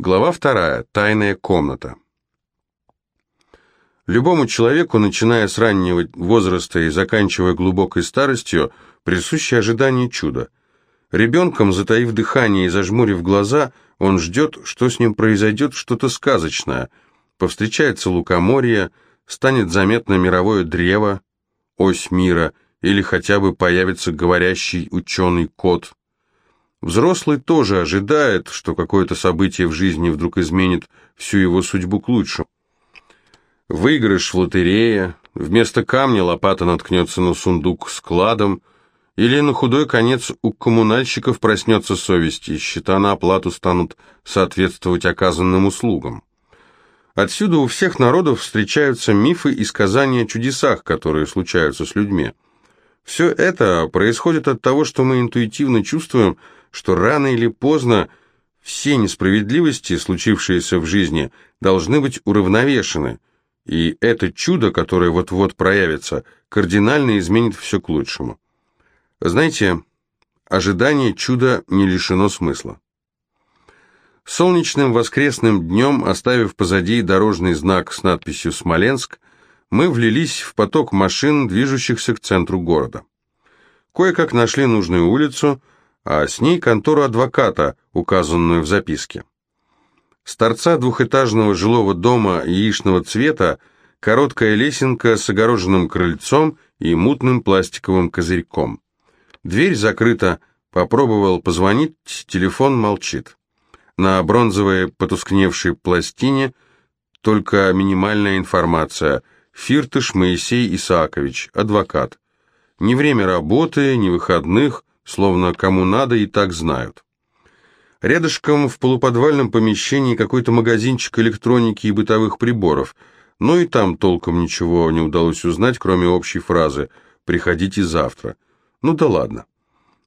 Глава вторая. Тайная комната. Любому человеку, начиная с раннего возраста и заканчивая глубокой старостью, присуще ожидание чуда. Ребенком, затаив дыхание и зажмурив глаза, он ждет, что с ним произойдет что-то сказочное. Повстречается лукоморье, станет заметно мировое древо, ось мира, или хотя бы появится говорящий ученый кот – Взрослый тоже ожидает, что какое-то событие в жизни вдруг изменит всю его судьбу к лучшему. Выигрыш в лотерее, вместо камня лопата наткнется на сундук с кладом, или на худой конец у коммунальщиков проснется совесть, и счета на оплату станут соответствовать оказанным услугам. Отсюда у всех народов встречаются мифы и сказания о чудесах, которые случаются с людьми. Все это происходит от того, что мы интуитивно чувствуем, что рано или поздно все несправедливости, случившиеся в жизни, должны быть уравновешены, и это чудо, которое вот-вот проявится, кардинально изменит все к лучшему. Знаете, ожидание чуда не лишено смысла. Солнечным воскресным днем, оставив позади дорожный знак с надписью «Смоленск», мы влились в поток машин, движущихся к центру города. Кое-как нашли нужную улицу – а с ней контору адвоката, указанную в записке. С торца двухэтажного жилого дома яичного цвета короткая лесенка с огороженным крыльцом и мутным пластиковым козырьком. Дверь закрыта, попробовал позвонить, телефон молчит. На бронзовой потускневшей пластине только минимальная информация. Фиртыш Моисей Исаакович, адвокат. Ни время работы, ни выходных, словно кому надо и так знают. Рядышком в полуподвальном помещении какой-то магазинчик электроники и бытовых приборов, но и там толком ничего не удалось узнать, кроме общей фразы «приходите завтра». Ну да ладно.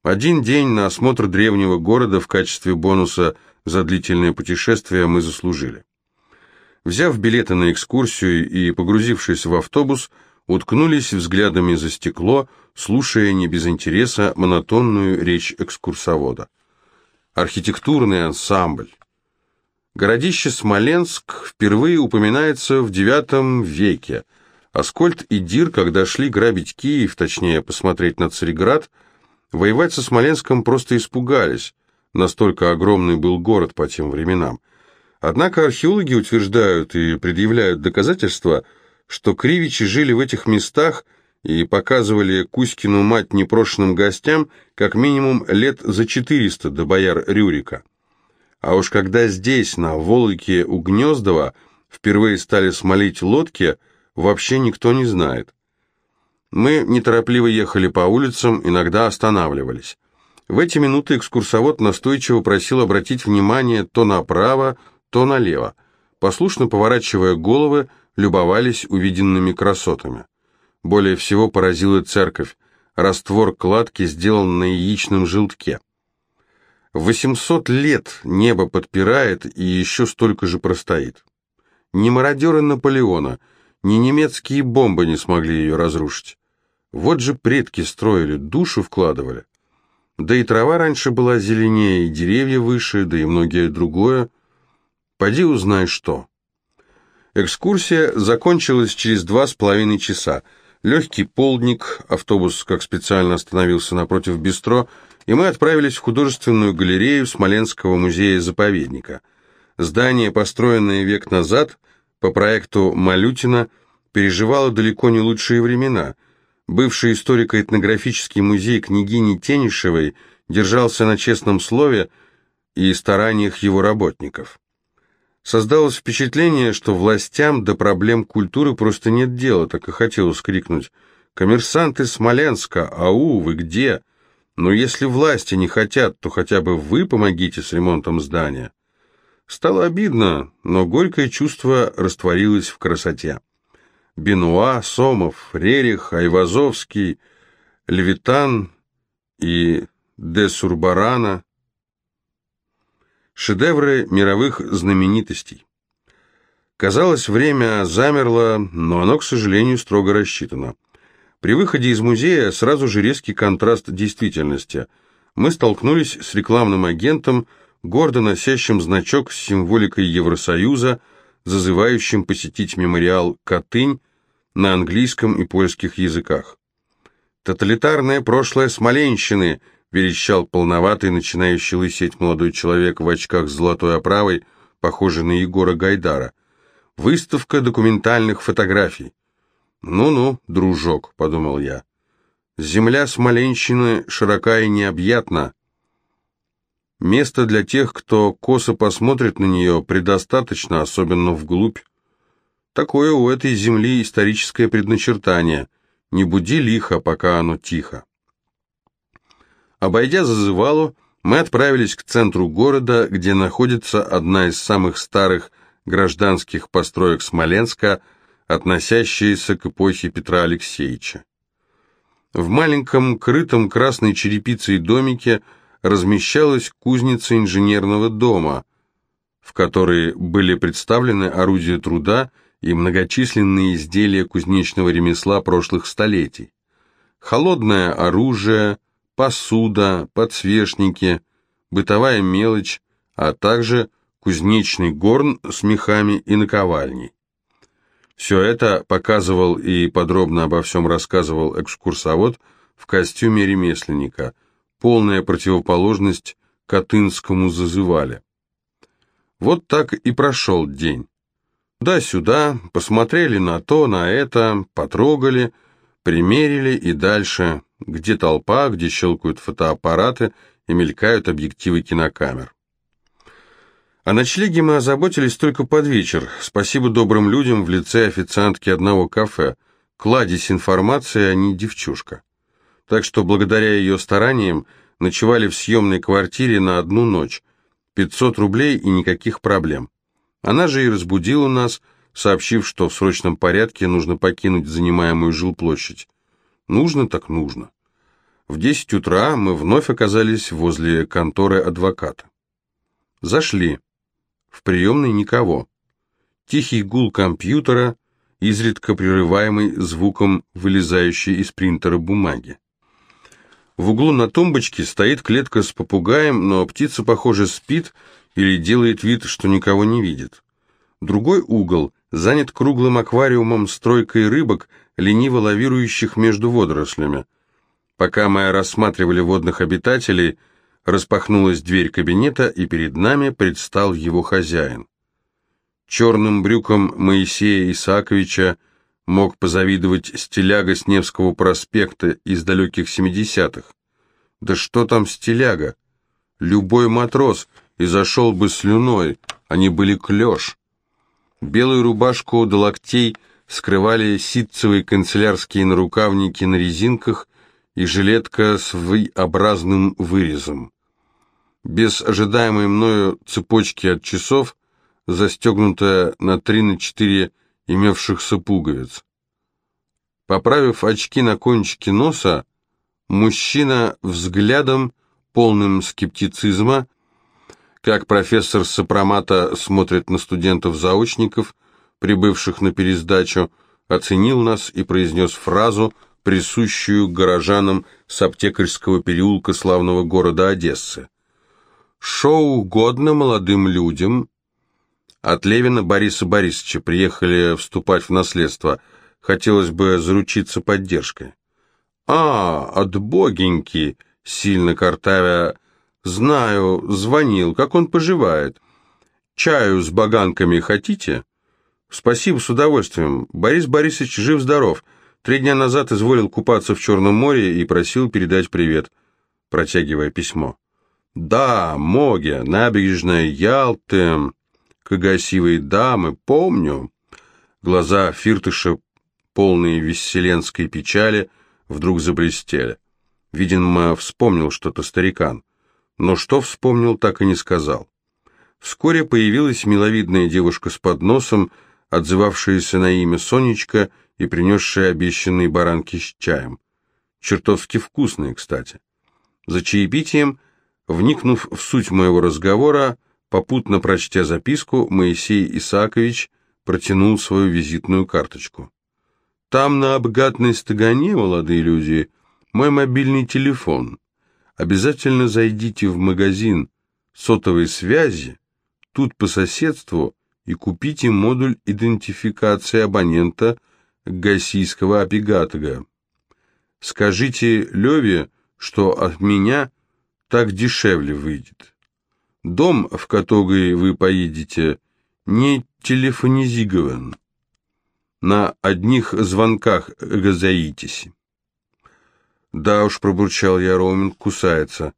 Один день на осмотр древнего города в качестве бонуса за длительное путешествие мы заслужили. Взяв билеты на экскурсию и погрузившись в автобус, уткнулись взглядами за стекло, слушая не без интереса монотонную речь экскурсовода. Архитектурный ансамбль. Городище Смоленск впервые упоминается в IX веке. Аскольд и Дир, когда шли грабить Киев, точнее, посмотреть на Цареград, воевать со Смоленском просто испугались, настолько огромный был город по тем временам. Однако археологи утверждают и предъявляют доказательства – что кривичи жили в этих местах и показывали Кузькину мать непрошенным гостям как минимум лет за 400 до бояр Рюрика. А уж когда здесь, на Волоке у Гнездова, впервые стали смолить лодки, вообще никто не знает. Мы неторопливо ехали по улицам, иногда останавливались. В эти минуты экскурсовод настойчиво просил обратить внимание то направо, то налево. Послушно поворачивая головы, любовались увиденными красотами. Более всего поразила церковь. Раствор кладки сделан на яичном желтке. 800 лет небо подпирает и еще столько же простоит. Ни мародеры Наполеона, ни немецкие бомбы не смогли ее разрушить. Вот же предки строили, душу вкладывали. Да и трава раньше была зеленее, и деревья выше, да и многое другое. Поди узнай что. Экскурсия закончилась через два с половиной часа. Легкий полдник, автобус как специально остановился напротив бистро, и мы отправились в художественную галерею Смоленского музея-заповедника. Здание, построенное век назад, по проекту Малютина, переживало далеко не лучшие времена. Бывший историко-этнографический музей княгини Тенишевой держался на честном слове и стараниях его работников. Создалось впечатление, что властям до проблем культуры просто нет дела, так и хотелось крикнуть «Коммерсанты Смоленска, ау, вы где? Но если власти не хотят, то хотя бы вы помогите с ремонтом здания». Стало обидно, но горькое чувство растворилось в красоте. Бенуа, Сомов, Рерих, Айвазовский, Левитан и де Сурбарана Шедевры мировых знаменитостей. Казалось, время замерло, но оно, к сожалению, строго рассчитано. При выходе из музея сразу же резкий контраст действительности. Мы столкнулись с рекламным агентом, гордо носящим значок с символикой Евросоюза, зазывающим посетить мемориал «Катынь» на английском и польских языках. «Тоталитарное прошлое Смоленщины», — верещал полноватый, начинающий лысеть молодой человек в очках с золотой оправой, похожий на Егора Гайдара. «Выставка документальных фотографий». «Ну-ну, дружок», — подумал я. «Земля Смоленщины широка и необъятна. Места для тех, кто косо посмотрит на нее, предостаточно, особенно вглубь. Такое у этой земли историческое предначертание. Не буди лихо, пока оно тихо». Обойдя зазывалу, мы отправились к центру города, где находится одна из самых старых гражданских построек Смоленска – относящиеся к эпохе Петра Алексеевича. В маленьком крытом красной черепицей домике размещалась кузница инженерного дома, в которой были представлены орудия труда и многочисленные изделия кузнечного ремесла прошлых столетий. Холодное оружие, посуда, подсвечники, бытовая мелочь, а также кузнечный горн с мехами и наковальней. Все это показывал и подробно обо всем рассказывал экскурсовод в костюме ремесленника, полная противоположность Катынскому зазывали. Вот так и прошел день. Да-сюда, посмотрели на то, на это, потрогали, примерили и дальше, где толпа, где щелкают фотоаппараты и мелькают объективы кинокамер. О ночлеге мы озаботились только под вечер. Спасибо добрым людям в лице официантки одного кафе. Кладезь информации, а не девчушка. Так что благодаря ее стараниям ночевали в съемной квартире на одну ночь. 500 рублей и никаких проблем. Она же и разбудила нас, сообщив, что в срочном порядке нужно покинуть занимаемую жилплощадь. Нужно так нужно. В 10 утра мы вновь оказались возле конторы адвоката. Зашли. В приемной никого. Тихий гул компьютера, изредка прерываемый звуком вылезающей из принтера бумаги. В углу на тумбочке стоит клетка с попугаем, но птица, похоже, спит или делает вид, что никого не видит. Другой угол занят круглым аквариумом с тройкой рыбок, лениво лавирующих между водорослями. Пока мы рассматривали водных обитателей – распахнулась дверь кабинета, и перед нами предстал его хозяин. Черным брюком Моисея Исааковича мог позавидовать стиляга с Невского проспекта из далеких семидесятых. Да что там стиляга? Любой матрос и зашел бы слюной, они были клеш. Белую рубашку до локтей скрывали ситцевые канцелярские нарукавники на резинках и жилетка с V-образным вырезом. Без ожидаемой мною цепочки от часов, застегнутая на три на четыре имевшихся пуговиц. Поправив очки на кончике носа, мужчина взглядом, полным скептицизма, как профессор Сопромата смотрит на студентов-заочников, прибывших на пересдачу, оценил нас и произнес фразу – присущую горожанам с аптекарского переулка славного города Одессы. «Шоу угодно молодым людям». От Левина Бориса Борисовича приехали вступать в наследство. Хотелось бы заручиться поддержкой. «А, от богеньки!» — сильно картавя. «Знаю, звонил. Как он поживает? Чаю с баганками хотите?» «Спасибо, с удовольствием. Борис Борисович жив-здоров. Три дня назад изволил купаться в Черном море и просил передать привет, протягивая письмо. «Да, Моге, набережная Ялты, красивые дамы, помню». Глаза Фиртыша, полные веселенской печали, вдруг заблестели. Видимо, вспомнил что-то старикан, но что вспомнил, так и не сказал. Вскоре появилась миловидная девушка с подносом, отзывавшаяся на имя Сонечка и принесшая обещанные баранки с чаем. Чертовски вкусные, кстати. За чаепитием, вникнув в суть моего разговора, попутно прочтя записку, Моисей Исаакович протянул свою визитную карточку. «Там на обгатной стагане, молодые люди, мой мобильный телефон. Обязательно зайдите в магазин, сотовой связи, тут по соседству, и купите модуль идентификации абонента гасийского апигатага. Скажите Леве, что от меня так дешевле выйдет. Дом, в который вы поедете, не телефонизирован. На одних звонках газаитесь. Да уж, пробурчал я, Роуминг кусается.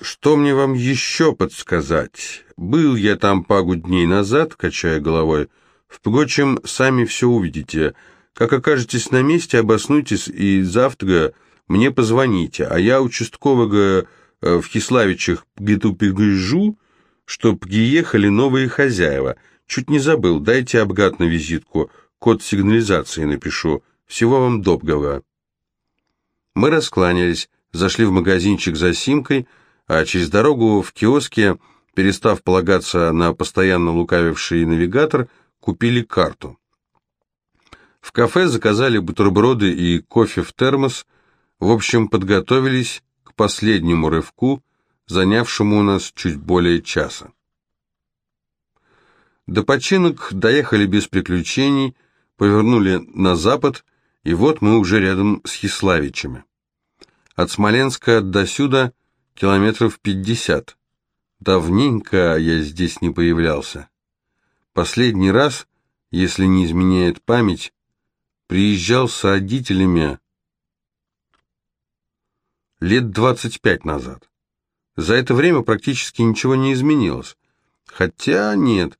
Что мне вам еще подсказать? Был я там пару дней назад, качая головой. Впрочем, сами все увидите. Как окажетесь на месте, обоснуйтесь и завтра мне позвоните, а я участкового э, в Киславичах где-то пригляжу, чтоб приехали новые хозяева. Чуть не забыл, дайте обгад на визитку, код сигнализации напишу. Всего вам доброго. Мы раскланялись, зашли в магазинчик за симкой, а через дорогу в киоске, перестав полагаться на постоянно лукавивший навигатор, купили карту. В кафе заказали бутерброды и кофе в термос, в общем, подготовились к последнему рывку, занявшему у нас чуть более часа. До починок доехали без приключений, повернули на запад, и вот мы уже рядом с Хиславичами. От Смоленска до сюда километров пятьдесят. Давненько я здесь не появлялся. Последний раз, если не изменяет память, приезжал с родителями лет двадцать пять назад. За это время практически ничего не изменилось. Хотя нет,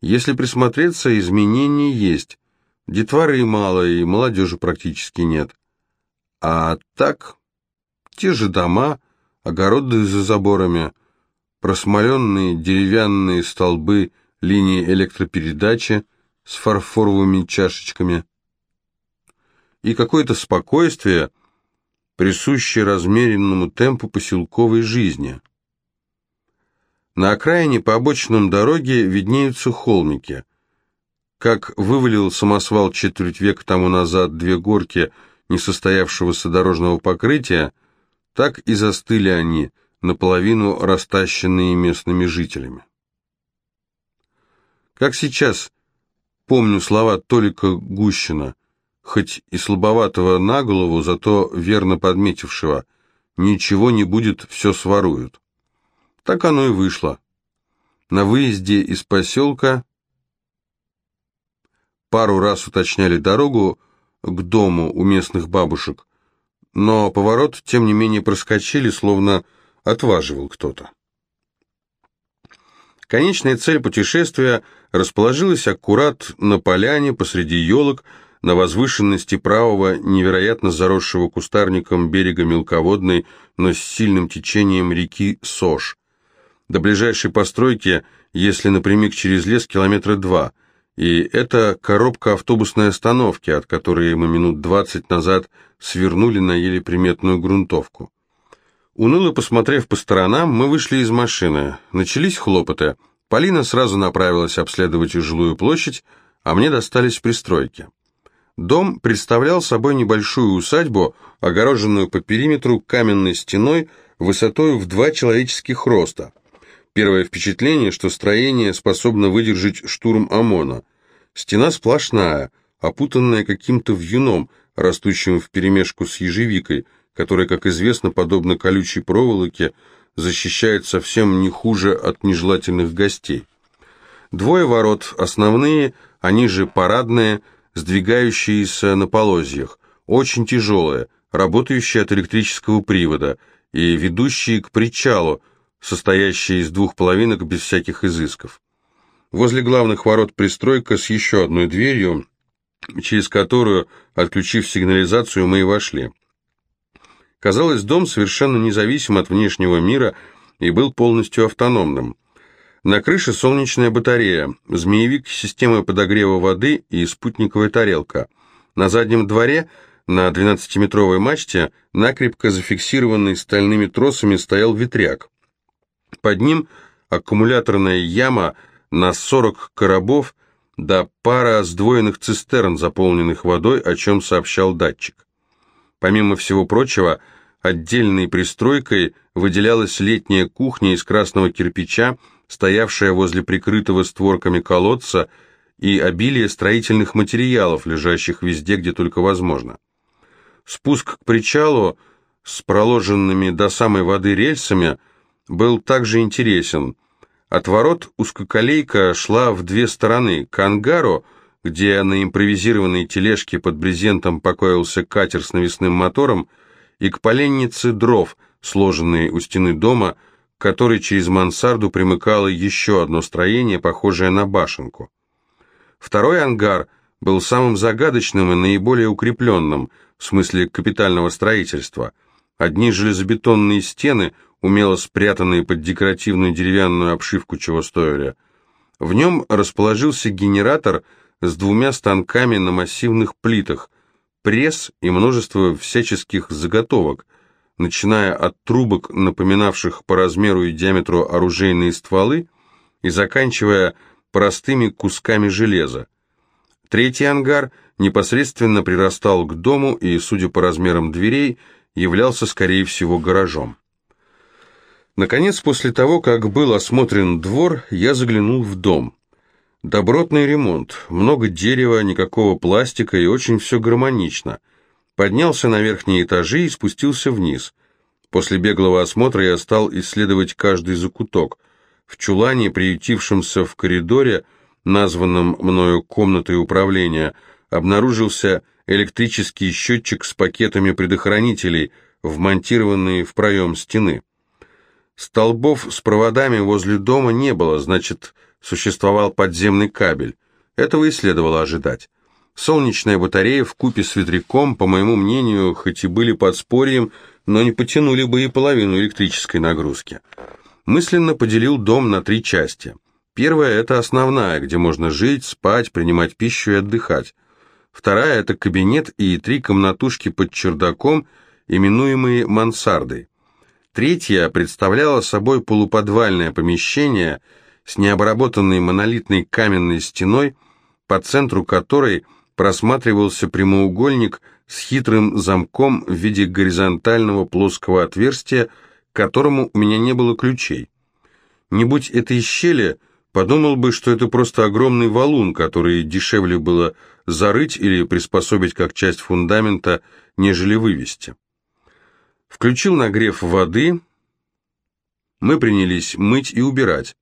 если присмотреться, изменения есть. Детворы мало, и молодежи практически нет. А так, те же дома, огороды за заборами, просмоленные деревянные столбы линии электропередачи с фарфоровыми чашечками и какое-то спокойствие, присущее размеренному темпу поселковой жизни. На окраине по обочинам дороги виднеются холмики. Как вывалил самосвал четверть века тому назад две горки несостоявшегося дорожного покрытия, так и застыли они, наполовину растащенные местными жителями. Как сейчас помню слова Толика Гущина, хоть и слабоватого на голову, зато верно подметившего, ничего не будет, все своруют. Так оно и вышло. На выезде из поселка пару раз уточняли дорогу к дому у местных бабушек, но поворот, тем не менее, проскочили, словно отваживал кто-то. Конечная цель путешествия расположилась аккурат на поляне посреди елок, на возвышенности правого, невероятно заросшего кустарником берега мелководной, но с сильным течением реки Сош. До ближайшей постройки, если напрямик через лес, километра два, и это коробка автобусной остановки, от которой мы минут двадцать назад свернули на еле приметную грунтовку. Уныло посмотрев по сторонам, мы вышли из машины. Начались хлопоты. Полина сразу направилась обследовать жилую площадь, а мне достались пристройки. Дом представлял собой небольшую усадьбу, огороженную по периметру каменной стеной высотой в два человеческих роста. Первое впечатление, что строение способно выдержать штурм ОМОНа. Стена сплошная, опутанная каким-то вьюном, растущим вперемешку с ежевикой, которая, как известно, подобно колючей проволоке, защищает совсем не хуже от нежелательных гостей. Двое ворот, основные, они же парадные, сдвигающиеся на полозьях, очень тяжелые, работающие от электрического привода и ведущие к причалу, состоящие из двух половинок без всяких изысков. Возле главных ворот пристройка с еще одной дверью, через которую, отключив сигнализацию, мы и вошли. Казалось, дом совершенно независим от внешнего мира и был полностью автономным. На крыше солнечная батарея, змеевик системы подогрева воды и спутниковая тарелка. На заднем дворе, на 12-метровой мачте, накрепко зафиксированный стальными тросами стоял ветряк. Под ним аккумуляторная яма на 40 коробов да пара сдвоенных цистерн, заполненных водой, о чем сообщал датчик. Помимо всего прочего, Отдельной пристройкой выделялась летняя кухня из красного кирпича, стоявшая возле прикрытого створками колодца, и обилие строительных материалов, лежащих везде, где только возможно. Спуск к причалу с проложенными до самой воды рельсами был также интересен. От ворот узкоколейка шла в две стороны, к ангару, где на импровизированной тележке под брезентом покоился катер с навесным мотором, и к поленнице дров, сложенной у стены дома, к которой через мансарду примыкало еще одно строение, похожее на башенку. Второй ангар был самым загадочным и наиболее укрепленным, в смысле капитального строительства. Одни железобетонные стены, умело спрятанные под декоративную деревянную обшивку, чего стоили. В нем расположился генератор с двумя станками на массивных плитах, пресс и множество всяческих заготовок, начиная от трубок, напоминавших по размеру и диаметру оружейные стволы, и заканчивая простыми кусками железа. Третий ангар непосредственно прирастал к дому и, судя по размерам дверей, являлся, скорее всего, гаражом. Наконец, после того, как был осмотрен двор, я заглянул в дом. Добротный ремонт, много дерева, никакого пластика и очень все гармонично. Поднялся на верхние этажи и спустился вниз. После беглого осмотра я стал исследовать каждый закуток. В чулане, приютившемся в коридоре, названном мною комнатой управления, обнаружился электрический счетчик с пакетами предохранителей, вмонтированные в проем стены. Столбов с проводами возле дома не было, значит, существовал подземный кабель. Этого и следовало ожидать. Солнечная батарея в купе с ветряком, по моему мнению, хоть и были подспорьем, но не потянули бы и половину электрической нагрузки. Мысленно поделил дом на три части. Первая – это основная, где можно жить, спать, принимать пищу и отдыхать. Вторая – это кабинет и три комнатушки под чердаком, именуемые мансардой. Третья представляла собой полуподвальное помещение – с необработанной монолитной каменной стеной, по центру которой просматривался прямоугольник с хитрым замком в виде горизонтального плоского отверстия, к которому у меня не было ключей. Не будь этой щели, подумал бы, что это просто огромный валун, который дешевле было зарыть или приспособить как часть фундамента, нежели вывести. Включил нагрев воды, мы принялись мыть и убирать.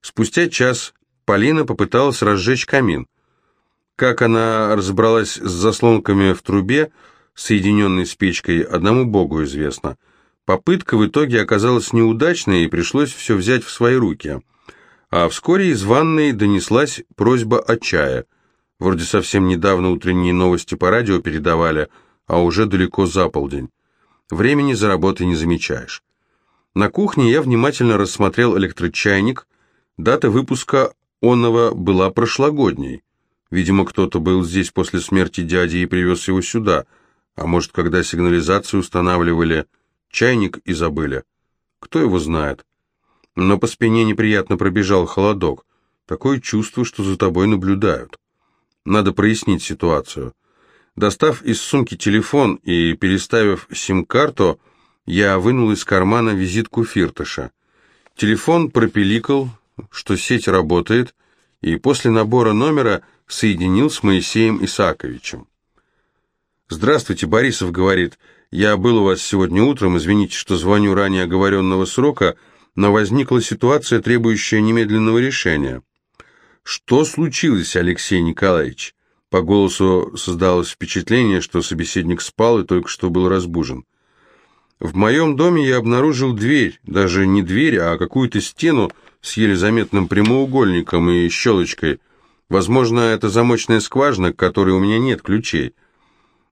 Спустя час Полина попыталась разжечь камин. Как она разобралась с заслонками в трубе, соединенной с печкой, одному богу известно. Попытка в итоге оказалась неудачной, и пришлось все взять в свои руки. А вскоре из ванной донеслась просьба о чае. Вроде совсем недавно утренние новости по радио передавали, а уже далеко за полдень. Времени за работой не замечаешь. На кухне я внимательно рассмотрел электрочайник, Дата выпуска онного была прошлогодней. Видимо, кто-то был здесь после смерти дяди и привез его сюда, а может, когда сигнализацию устанавливали, чайник и забыли. Кто его знает. Но по спине неприятно пробежал холодок. Такое чувство, что за тобой наблюдают. Надо прояснить ситуацию. Достав из сумки телефон и переставив сим-карту, я вынул из кармана визитку Фиртыша. Телефон пропиликал, что сеть работает, и после набора номера соединил с Моисеем Исааковичем. «Здравствуйте, Борисов», — говорит, — «я был у вас сегодня утром, извините, что звоню ранее оговоренного срока, но возникла ситуация, требующая немедленного решения». «Что случилось, Алексей Николаевич?» По голосу создалось впечатление, что собеседник спал и только что был разбужен. «В моем доме я обнаружил дверь, даже не дверь, а какую-то стену, с еле заметным прямоугольником и щелочкой. Возможно, это замочная скважина, к которой у меня нет ключей.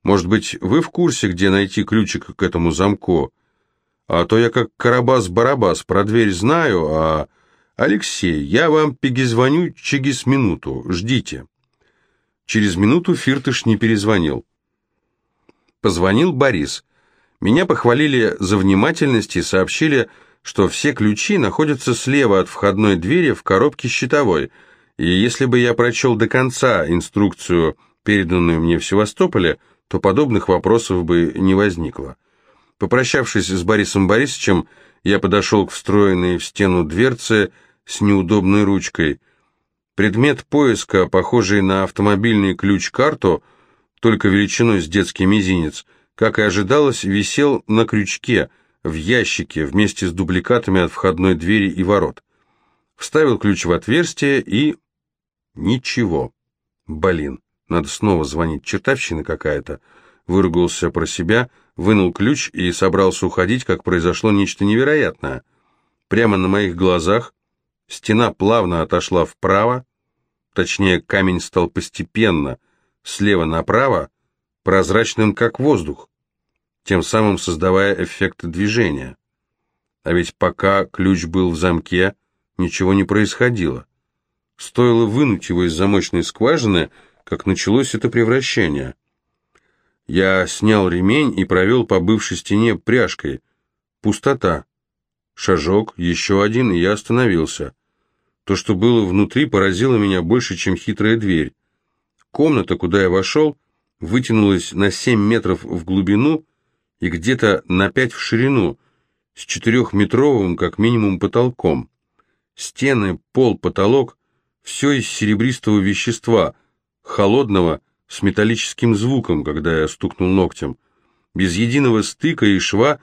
Может быть, вы в курсе, где найти ключик к этому замку? А то я как Карабас-Барабас про дверь знаю, а... Алексей, я вам перезвоню через минуту, ждите. Через минуту Фиртыш не перезвонил. Позвонил Борис. Меня похвалили за внимательность и сообщили, что все ключи находятся слева от входной двери в коробке щитовой, и если бы я прочел до конца инструкцию, переданную мне в Севастополе, то подобных вопросов бы не возникло. Попрощавшись с Борисом Борисовичем, я подошел к встроенной в стену дверце с неудобной ручкой. Предмет поиска, похожий на автомобильный ключ-карту, только величиной с детский мизинец, как и ожидалось, висел на крючке, в ящике, вместе с дубликатами от входной двери и ворот. Вставил ключ в отверстие и... Ничего. Блин, надо снова звонить, чертовщина какая-то. Выругался про себя, вынул ключ и собрался уходить, как произошло нечто невероятное. Прямо на моих глазах стена плавно отошла вправо, точнее камень стал постепенно, слева направо, прозрачным как воздух, тем самым создавая эффект движения. А ведь пока ключ был в замке, ничего не происходило. Стоило вынуть его из замочной скважины, как началось это превращение. Я снял ремень и провел по бывшей стене пряжкой. Пустота. Шажок, еще один, и я остановился. То, что было внутри, поразило меня больше, чем хитрая дверь. Комната, куда я вошел, вытянулась на семь метров в глубину и где-то на пять в ширину, с четырехметровым, как минимум, потолком. Стены, пол, потолок — все из серебристого вещества, холодного, с металлическим звуком, когда я стукнул ногтем, без единого стыка и шва,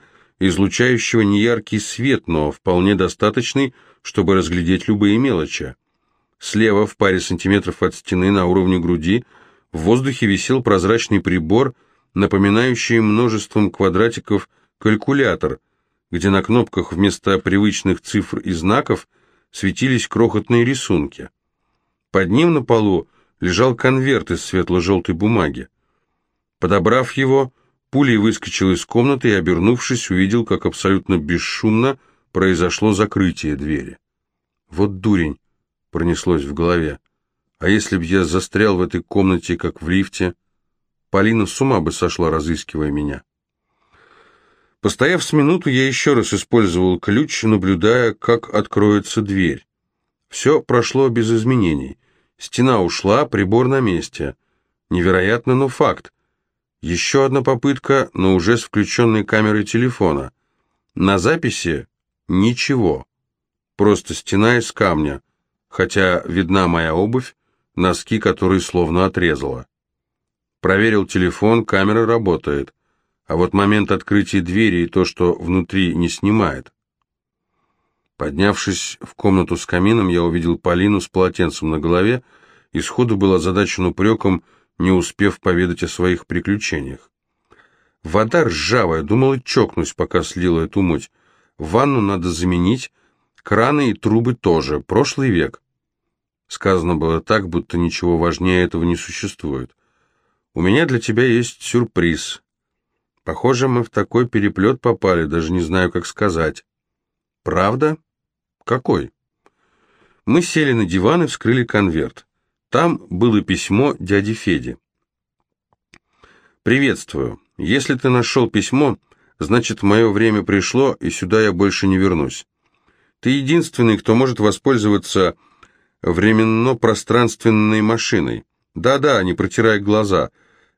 излучающего неяркий свет, но вполне достаточный, чтобы разглядеть любые мелочи. Слева, в паре сантиметров от стены на уровне груди, в воздухе висел прозрачный прибор, напоминающий множеством квадратиков калькулятор, где на кнопках вместо привычных цифр и знаков – светились крохотные рисунки. Под ним на полу лежал конверт из светло-желтой бумаги. Подобрав его, пулей выскочил из комнаты и, обернувшись, увидел, как абсолютно бесшумно произошло закрытие двери. «Вот дурень!» — пронеслось в голове. «А если б я застрял в этой комнате, как в лифте?» Полина с ума бы сошла, разыскивая меня. Постояв с минуту, я еще раз использовал ключ, наблюдая, как откроется дверь. Все прошло без изменений. Стена ушла, прибор на месте. Невероятно, но факт. Еще одна попытка, но уже с включенной камерой телефона. На записи ничего. Просто стена из камня, хотя видна моя обувь, носки которые словно отрезала. Проверил телефон, камера работает а вот момент открытия двери и то, что внутри не снимает. Поднявшись в комнату с камином, я увидел Полину с полотенцем на голове и сходу был озадачен упреком, не успев поведать о своих приключениях. Вода ржавая, думал и чокнусь, пока слила эту муть. Ванну надо заменить, краны и трубы тоже, прошлый век. Сказано было так, будто ничего важнее этого не существует. У меня для тебя есть сюрприз. Похоже, мы в такой переплет попали, даже не знаю, как сказать. Правда? Какой? Мы сели на диван и вскрыли конверт. Там было письмо дяди Феди. «Приветствую. Если ты нашел письмо, значит, мое время пришло, и сюда я больше не вернусь. Ты единственный, кто может воспользоваться временно-пространственной машиной. Да-да, не протирай глаза».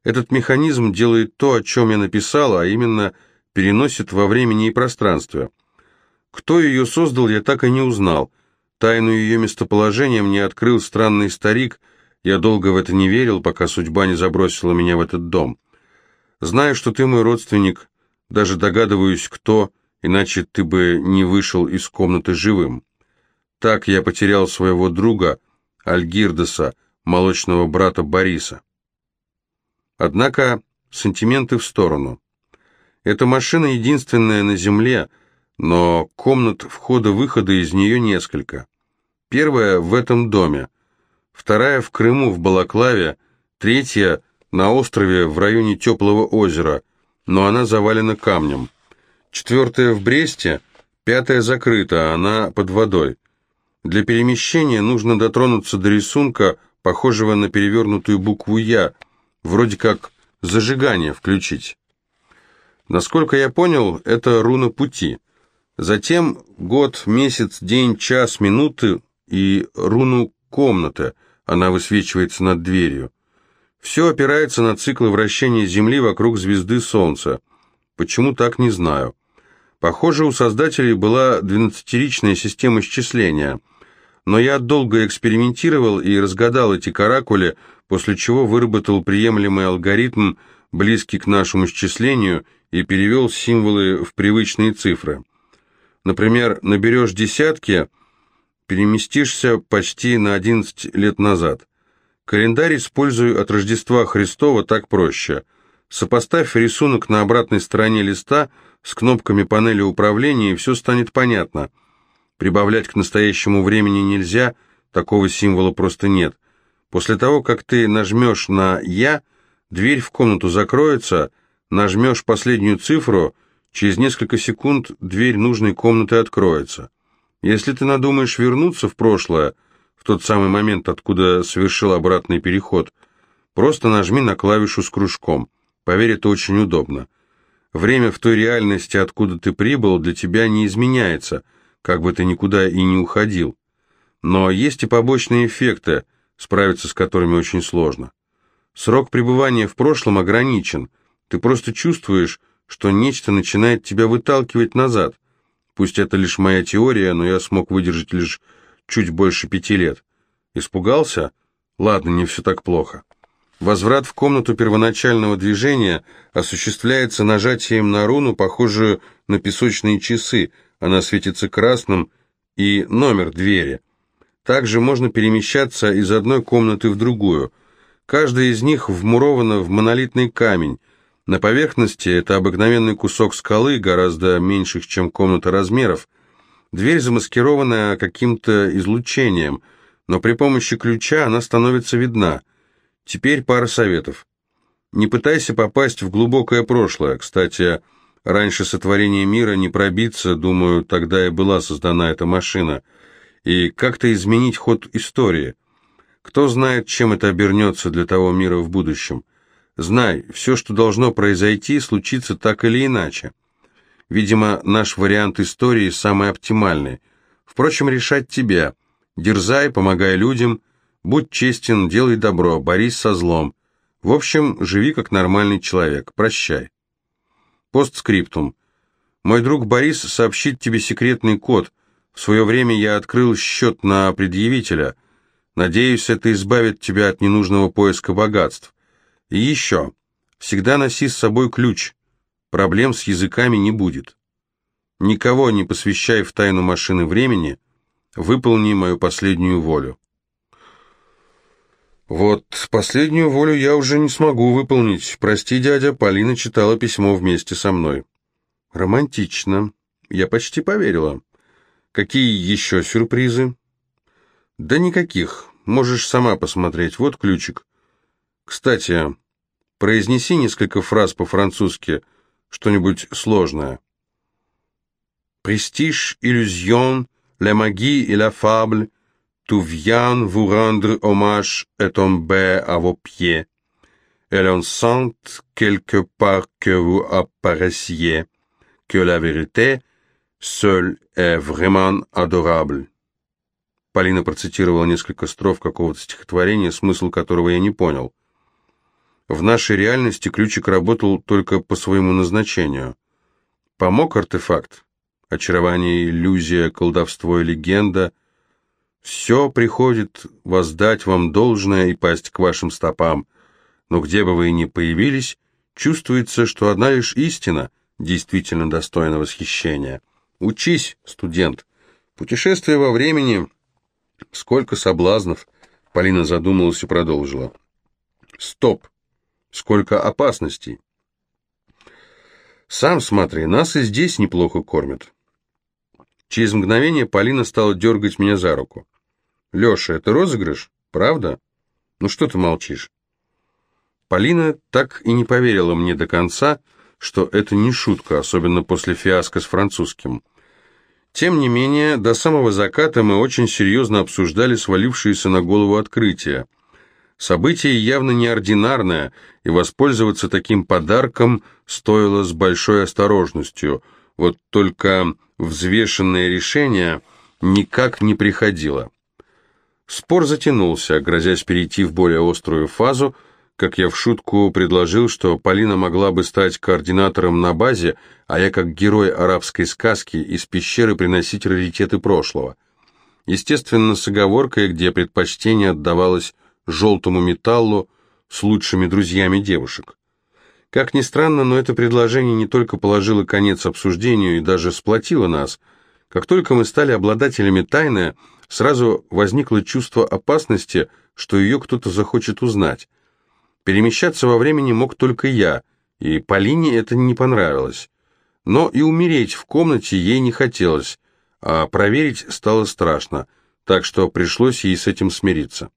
Этот механизм делает то, о чем я написал, а именно переносит во времени и пространстве. Кто ее создал, я так и не узнал. Тайну ее местоположения мне открыл странный старик. Я долго в это не верил, пока судьба не забросила меня в этот дом. Знаю, что ты мой родственник, даже догадываюсь, кто, иначе ты бы не вышел из комнаты живым. Так я потерял своего друга, Альгирдеса, молочного брата Бориса. Однако сантименты в сторону. Эта машина единственная на Земле, но комнат входа-выхода из нее несколько. Первая в этом доме, вторая в Крыму, в Балаклаве, третья на острове в районе Теплого озера, но она завалена камнем. Четвертая в Бресте, пятая закрыта, она под водой. Для перемещения нужно дотронуться до рисунка, похожего на перевернутую букву «Я», Вроде как зажигание включить. Насколько я понял, это руна пути. Затем год, месяц, день, час, минуты и руну комнаты. Она высвечивается над дверью. Все опирается на циклы вращения Земли вокруг звезды Солнца. Почему так, не знаю. Похоже, у создателей была двенадцатиричная система счисления. Но я долго экспериментировал и разгадал эти каракули, после чего выработал приемлемый алгоритм, близкий к нашему счислению, и перевел символы в привычные цифры. Например, наберешь десятки, переместишься почти на 11 лет назад. Календарь использую от Рождества Христова так проще. Сопоставь рисунок на обратной стороне листа с кнопками панели управления, и все станет понятно. Прибавлять к настоящему времени нельзя, такого символа просто нет. После того, как ты нажмешь на «Я», дверь в комнату закроется, нажмешь последнюю цифру – Через несколько секунд дверь нужной комнаты откроется. Если ты надумаешь вернуться в прошлое, в тот самый момент, откуда совершил обратный переход, просто нажми на клавишу с кружком. Поверь, это очень удобно. Время в той реальности, откуда ты прибыл, для тебя не изменяется, как бы ты никуда и не уходил. Но есть и побочные эффекты, справиться с которыми очень сложно. Срок пребывания в прошлом ограничен. Ты просто чувствуешь, что нечто начинает тебя выталкивать назад. Пусть это лишь моя теория, но я смог выдержать лишь чуть больше пяти лет. Испугался? Ладно, не все так плохо. Возврат в комнату первоначального движения осуществляется нажатием на руну, похожую на песочные часы. Она светится красным и номер двери. Также можно перемещаться из одной комнаты в другую. Каждая из них вмурована в монолитный камень – на поверхности это обыкновенный кусок скалы, гораздо меньших, чем комната размеров. Дверь замаскированная каким-то излучением, но при помощи ключа она становится видна. Теперь пара советов. Не пытайся попасть в глубокое прошлое. Кстати, раньше сотворения мира не пробиться, думаю, тогда и была создана эта машина. И как-то изменить ход истории. Кто знает, чем это обернется для того мира в будущем. Знай, все, что должно произойти, случится так или иначе. Видимо, наш вариант истории самый оптимальный. Впрочем, решать тебе. Дерзай, помогай людям, будь честен, делай добро, борись со злом. В общем, живи как нормальный человек. Прощай. Постскриптум. Мой друг Борис сообщит тебе секретный код. В свое время я открыл счет на предъявителя. Надеюсь, это избавит тебя от ненужного поиска богатств. И еще, всегда носи с собой ключ, проблем с языками не будет. Никого не посвящай в тайну машины времени, выполни мою последнюю волю. Вот, последнюю волю я уже не смогу выполнить. Прости, дядя, Полина читала письмо вместе со мной. Романтично. Я почти поверила. Какие еще сюрпризы? Да никаких. Можешь сама посмотреть. Вот ключик. Кстати, произнеси несколько фраз по-французски, что-нибудь сложное. Prestige, illusion, la magie et la fable, tout vient vous rendre hommage et tomber à vos pieds. Et l'on sent quelque part que vous apparaissiez, que la vérité seule est vraiment adorable. Полина процитировала несколько строф какого-то стихотворения, смысл которого я не понял. В нашей реальности ключик работал только по своему назначению. Помог артефакт? Очарование, иллюзия, колдовство и легенда. Все приходит воздать вам должное и пасть к вашим стопам. Но где бы вы ни появились, чувствуется, что одна лишь истина действительно достойна восхищения. Учись, студент. Путешествие во времени... Сколько соблазнов. Полина задумалась и продолжила. Стоп сколько опасностей. Сам смотри, нас и здесь неплохо кормят. Через мгновение Полина стала дергать меня за руку. «Леша, это розыгрыш? Правда? Ну что ты молчишь?» Полина так и не поверила мне до конца, что это не шутка, особенно после фиаско с французским. Тем не менее, до самого заката мы очень серьезно обсуждали свалившееся на голову открытие. Событие явно неординарное, и воспользоваться таким подарком стоило с большой осторожностью. Вот только взвешенное решение никак не приходило. Спор затянулся, грозясь перейти в более острую фазу, как я в шутку предложил, что Полина могла бы стать координатором на базе, а я как герой арабской сказки из пещеры приносить раритеты прошлого. Естественно, с оговоркой, где предпочтение отдавалось желтому металлу с лучшими друзьями девушек. Как ни странно, но это предложение не только положило конец обсуждению и даже сплотило нас. Как только мы стали обладателями тайны, сразу возникло чувство опасности, что ее кто-то захочет узнать. Перемещаться во времени мог только я, и Полине это не понравилось. Но и умереть в комнате ей не хотелось, а проверить стало страшно, так что пришлось ей с этим смириться.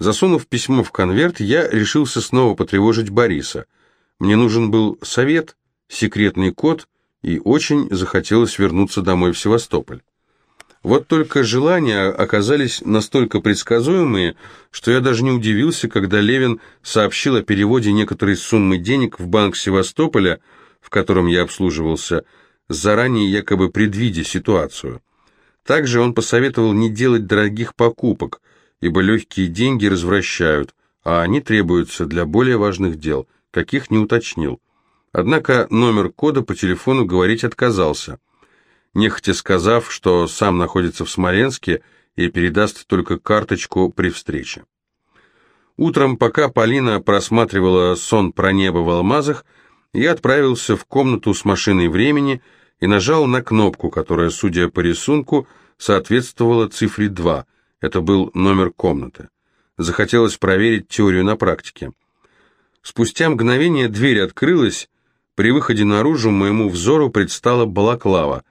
Засунув письмо в конверт, я решился снова потревожить Бориса. Мне нужен был совет, секретный код, и очень захотелось вернуться домой в Севастополь. Вот только желания оказались настолько предсказуемые, что я даже не удивился, когда Левин сообщил о переводе некоторой суммы денег в банк Севастополя, в котором я обслуживался, заранее якобы предвидя ситуацию. Также он посоветовал не делать дорогих покупок, ибо легкие деньги развращают, а они требуются для более важных дел, каких не уточнил. Однако номер кода по телефону говорить отказался, нехотя сказав, что сам находится в Смоленске и передаст только карточку при встрече. Утром, пока Полина просматривала сон про небо в алмазах, я отправился в комнату с машиной времени и нажал на кнопку, которая, судя по рисунку, соответствовала цифре 2 – это был номер комнаты. Захотелось проверить теорию на практике. Спустя мгновение дверь открылась. При выходе наружу моему взору предстала балаклава.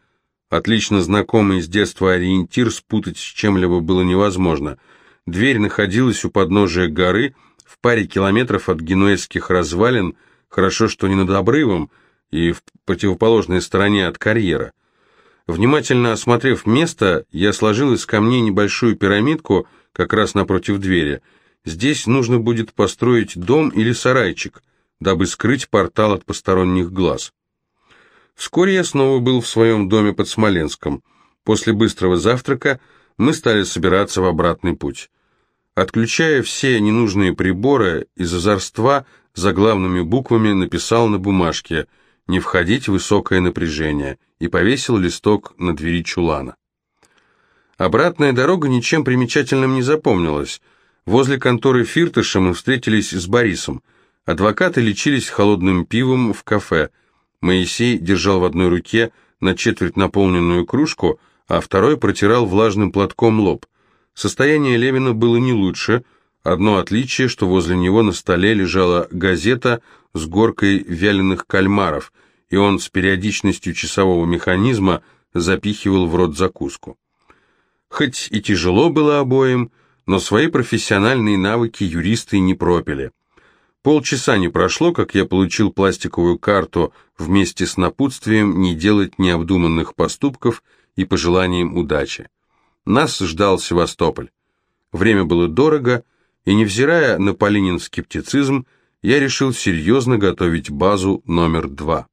Отлично знакомый с детства ориентир спутать с чем-либо было невозможно. Дверь находилась у подножия горы, в паре километров от генуэзских развалин, хорошо, что не над обрывом, и в противоположной стороне от карьера. Внимательно осмотрев место, я сложил из камней небольшую пирамидку как раз напротив двери. Здесь нужно будет построить дом или сарайчик, дабы скрыть портал от посторонних глаз. Вскоре я снова был в своем доме под Смоленском. После быстрого завтрака мы стали собираться в обратный путь. Отключая все ненужные приборы, из озорства заглавными буквами написал на бумажке – не входить в высокое напряжение, и повесил листок на двери чулана. Обратная дорога ничем примечательным не запомнилась. Возле конторы Фиртыша мы встретились с Борисом. Адвокаты лечились холодным пивом в кафе. Моисей держал в одной руке на четверть наполненную кружку, а второй протирал влажным платком лоб. Состояние Левина было не лучше. Одно отличие, что возле него на столе лежала газета с горкой вяленых кальмаров, и он с периодичностью часового механизма запихивал в рот закуску. Хоть и тяжело было обоим, но свои профессиональные навыки юристы не пропили. Полчаса не прошло, как я получил пластиковую карту вместе с напутствием не делать необдуманных поступков и пожеланием удачи. Нас ждал Севастополь. Время было дорого, и, невзирая на Полинин скептицизм, я решил серьезно готовить базу номер два.